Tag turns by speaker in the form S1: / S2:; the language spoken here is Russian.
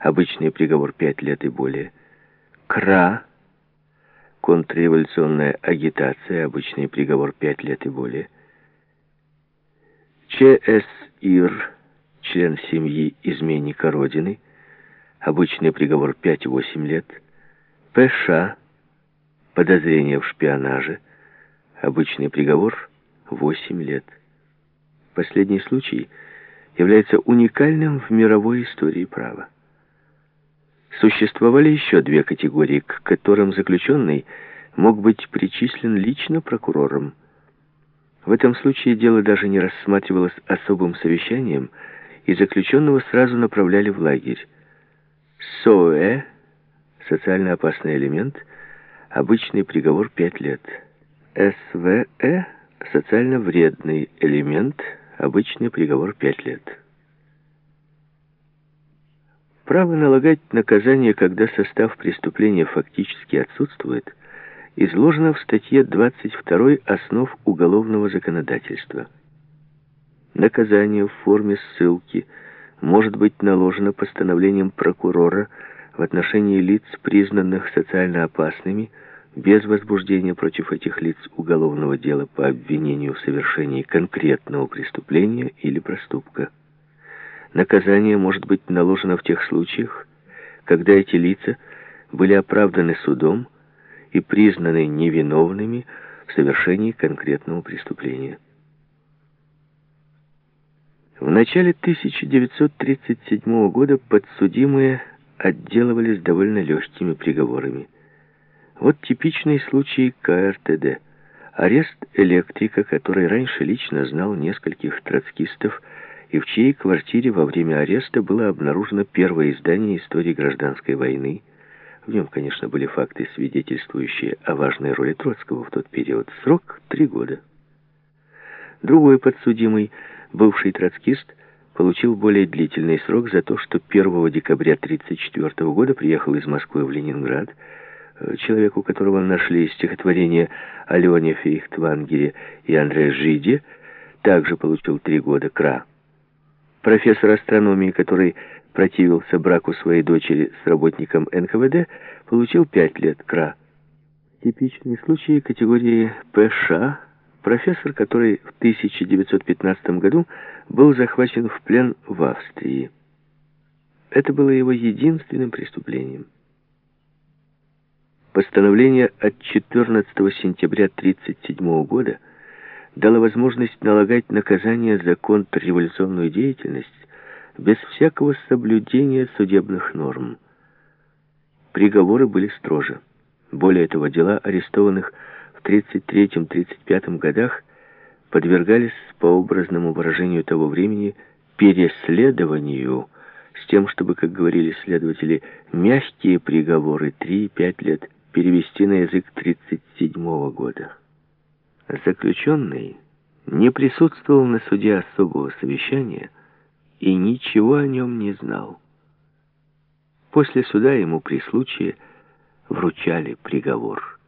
S1: обычный приговор 5 лет и более. КРА, контрреволюционная агитация, обычный приговор 5 лет и более. ЧСИР, член семьи изменника Родины, обычный приговор 5-8 лет. ПШ, подозрение в шпионаже, обычный приговор 8 лет. Последний случай является уникальным в мировой истории права. Существовали еще две категории, к которым заключенный мог быть причислен лично прокурором. В этом случае дело даже не рассматривалось особым совещанием, и заключенного сразу направляли в лагерь. СОЭ, социально опасный элемент, обычный приговор 5 лет. СВЭ, социально вредный элемент, обычный приговор 5 лет. Право налагать наказание, когда состав преступления фактически отсутствует, изложено в статье 22 «Основ уголовного законодательства». Наказание в форме ссылки может быть наложено постановлением прокурора в отношении лиц, признанных социально опасными, без возбуждения против этих лиц уголовного дела по обвинению в совершении конкретного преступления или проступка. Наказание может быть наложено в тех случаях, когда эти лица были оправданы судом и признаны невиновными в совершении конкретного преступления. В начале 1937 года подсудимые отделывались довольно легкими приговорами. Вот типичный случай КРТД. Арест электрика, который раньше лично знал нескольких троцкистов, и в чьей квартире во время ареста было обнаружено первое издание истории гражданской войны. В нем, конечно, были факты, свидетельствующие о важной роли Троцкого в тот период. Срок — три года. Другой подсудимый, бывший троцкист, получил более длительный срок за то, что 1 декабря 1934 года приехал из Москвы в Ленинград, человек, у которого нашли стихотворение о Фейхтвангере и Андре Жиде, также получил три года кра. Профессор астрономии, который противился браку своей дочери с работником НКВД, получил пять лет КРА. Типичный случай категории ПШ, профессор, который в 1915 году был захвачен в плен в Австрии. Это было его единственным преступлением. Постановление от 14 сентября 1937 года дало возможность налагать наказание за контрреволюционную деятельность без всякого соблюдения судебных норм. Приговоры были строже. Более того, дела арестованных в 1933-1935 годах подвергались, по образному выражению того времени, переследованию с тем, чтобы, как говорили следователи, мягкие приговоры 3-5 лет перевести на язык 1937 года. Заключенный не присутствовал на суде особого совещания и ничего о нем не знал. После суда ему при случае вручали приговор.